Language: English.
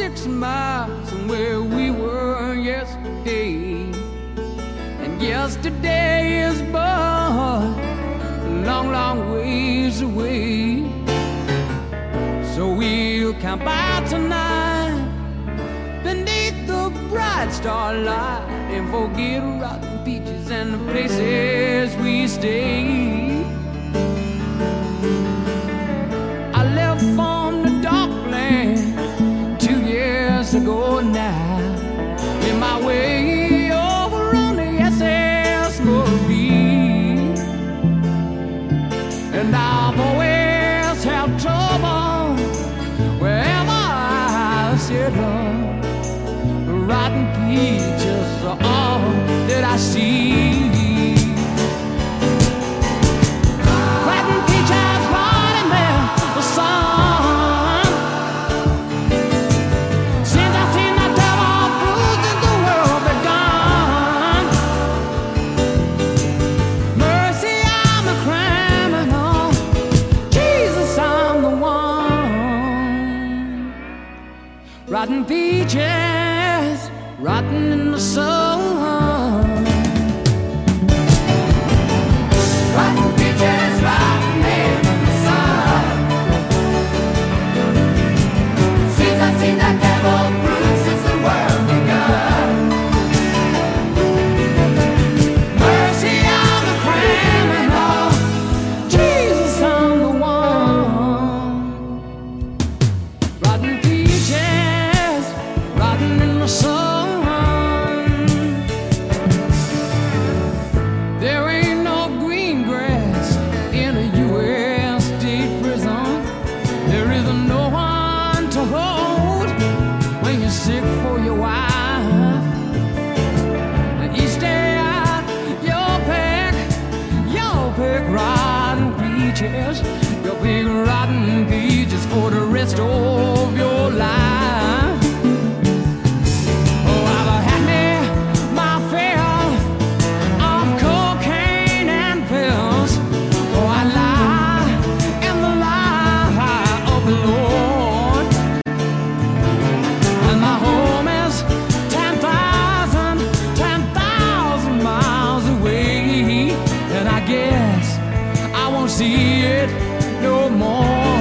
six miles from where we were yesterday. And yesterday is but long, long ways away. So we'll camp out tonight beneath the bright starlight and forget rotten peaches and the places we stay. Up. Rotten peaches are all that I see. Rotten peaches, rotten in the sun. Sick for your wife. Each day out, you pick, you pick rotten peaches. see it no more.